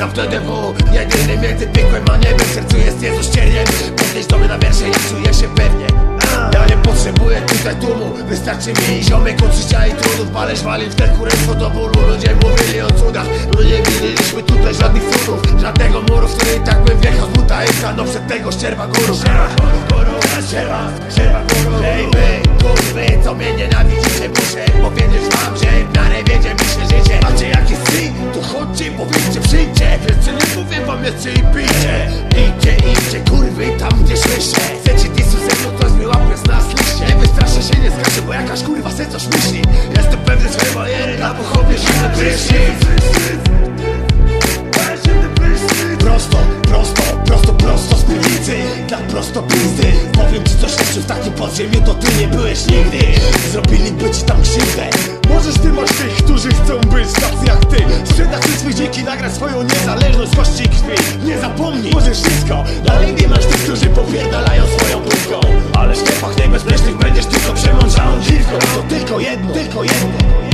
Rap to DW, jedyny między piekłem a niebem sercu jest Jezus cieniem. Podnieś do mnie na wiersze i czuję się pewnie. Ja nie potrzebuję tutaj tłumu. Wystarczy mi ziomek od życia i trudów. Pależ wali w te kurestwo do bólu Ludzie mówili o cudach. No nie widzieliśmy tutaj żadnych cudów. Żadnego muru, w który i tak bym wjechał z buta Ejka, no przed tego ścierwa guru Ścierwa guru, ścierwa, ścierwa guru Baby, kurwy, co mnie nienawidzicie To chodźcie, powiedzcie, przyjdźcie. Wiecie, nie mówię wam jeszcze i pijcie. Idźcie, idźcie, kurwy, tam gdzie słyszę. Chcecie disu ze mną, ktoś mi łapie nas liście. Nie wystraszę się, nie skaczę, bo jakaś kurwa se coś myśli. Jestem pewny swojej maniery, na Powiem jeszcze w takim podziemiu To ty nie byłeś nigdy. Zrobiliby ci tam krzywdę. Możesz ty masz tych, którzy chcą być tacy jak Zakryćmy dziki, nagrać swoją niezależność, kości krwi. Nie zapomnij, możesz wszystko. Dalej nie masz tych, którzy popierdalają swoją pustką Ale w sklepach niebezpiecznych będziesz tylko przemączałą dziwką To tylko jedno, tylko jedno.